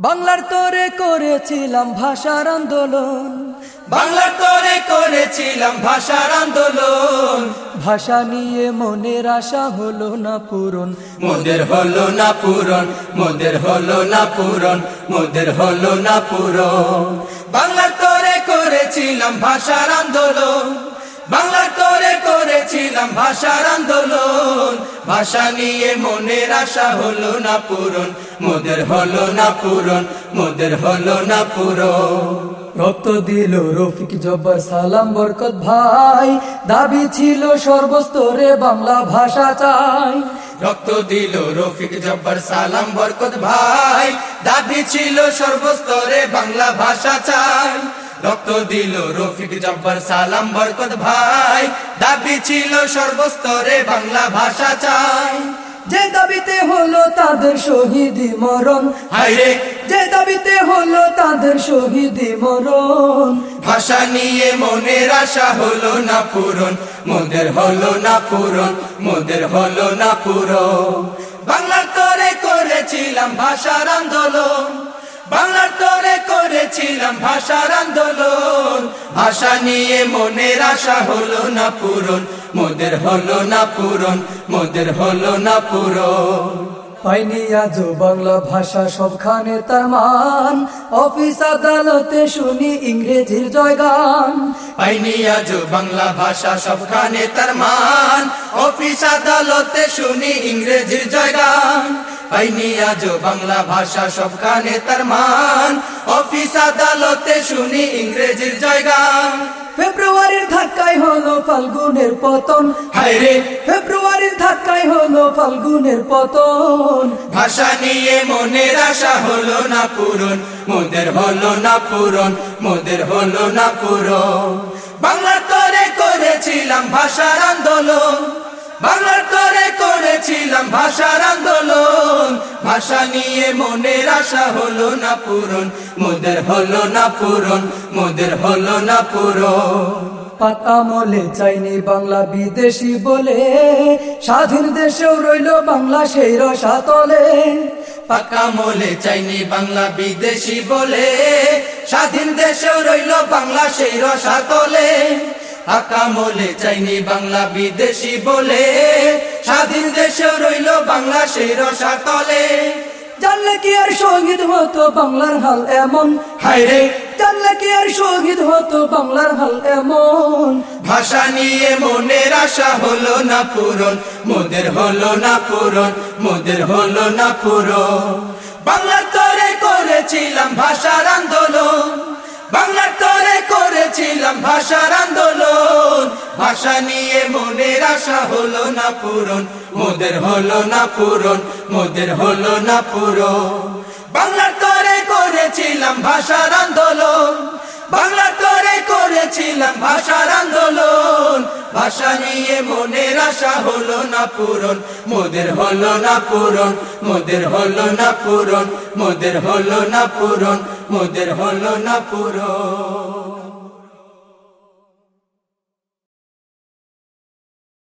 বাংলার তোরে করেছিলাম ভাষার আন্দোলন। বাংলার তরে করেছিলাম ভাষার আন্দোলন। ভাষা নিয়ে মনের আশা হলো না পূরণ। মোদের হলো না পূরণ মোদের হলো না পূরণ মোদের হলো না পূরণ। বাংলার তরে করেছিলাম ভাষার আন্দোলন। বাংলার তরে করেছিলাম ভাষার আন্দোলন। ভাষা নিয়ে মনের আশা হলো না পূরণ মোদের হলো না পূরণ মোদের হলো না পূরণ। রক্ত দিল রফিক জব্বার সালাম বরকত ভাই দাবি ছিল সর্বস্তরে বাংলা ভাষা চাই। রক্ত দিল রফিক জব্বার সালাম বরকত ভাই দাবি ছিল সর্বস্তরে বাংলা ভাষা চাই। রক্ত দিল রফিক জব্বার সালাম বরকত ভাই। দাবি ছিল সর্বস্তরে বাংলা ভাষা চাই। যে দাবিতে হলো তাদের শহীদি মরণ হায়রে যে দাবিতে হলো তাদের শহীদি মরণ। ভাষা নিয়ে মনের আশা হলো না পূরণ মোদের হলো না পূরণ মোদের হলো না পূরণ। বাংলার তরে করেছিলাম ভাষার আন্দোলন। করেছিলাম ভাষার আন্দোলন। ভাষা নিয়ে মনের আশা হলো না পূরণ। মোদের হলো না পূরণ মোদের হলো না পূরণ। পাইনি আজও বাংলা ভাষা সবখানে তার মান। অফিস আদালতে শুনি ইংরেজির জয়গান। পাইনি আজ বাংলা ভাষা সবখানে তার মান। অফিস আদালতে শুনি ইংরেজির জয়গান। আজ বাংলা ভাষা সবখানে তার মান। অফিস আদালতে শুনি ইংরেজির জয়গান। ফেব্রুয়ারির ধাক্কায় হলো ফাল্গুনের পতন। হায়রে ফেব্রুয়ারির ধাক্কায় হলো ফাল্গুনের পতন। ভাষা নিয়ে মনের আশা হলো না পূরণ। মোদের হলো না পূরণ মোদের হলো না পূরণ। বাংলার তরে করেছিলাম ভাষার আন্দোলন। বাংলার তরে করেছিলাম ভাষার আন্দোলন। ভাষা নিয়ে মনের আশা হলো না পূরণ। মোদের হলো না পূরণ মোদের হলো না পূরণ। পাতা মলে চাইনি বাংলা বিদেশি বলে। স্বাধীন দেশেও রইল বাংলা সেই রসাতলে। পাকা মোলে চাইনি বাংলা বিদেশি বলে। স্বাধীন দেশেও রইল বাংলা সেই রসাতলে। পাকা মোলে চাইনি বাংলা বিদেশি বলে। স্বাধীন দেশেও রইল বাংলা সেই রসাতলে জানলে কি আর শহীদ হতো বাংলার হাল এমন? হায়রে জানলে কি আর শহীদ হতো বাংলার হাল এমন? ভাষা নিয়ে মনের আশা হলো না পূরণ মোদের হলো না পূরণ মোদের হলো না পূরণ। বাংলার তরে করেছিলাম ভাষার আন্দোলন বাংলার তরে করেছিলাম ভাষার আন্দোলন ভাষা নিয়ে মনের আশা হলো না পূরণ, মোদের হলো না পূরণ, মোদের হলো না পূরণ। বাংলার তরে করেছিলাম ভাষার আন্দোলন, বাংলার তরে করেছিলাম ভাষার আন্দোলন। ভাষা নিয়ে মনের আশা হলো না পূরণ, মোদের হলো না পূরণ, মোদের হলো না পূরণ, মোদের হলো না পূরণ, মোদের হলো না পূরণ।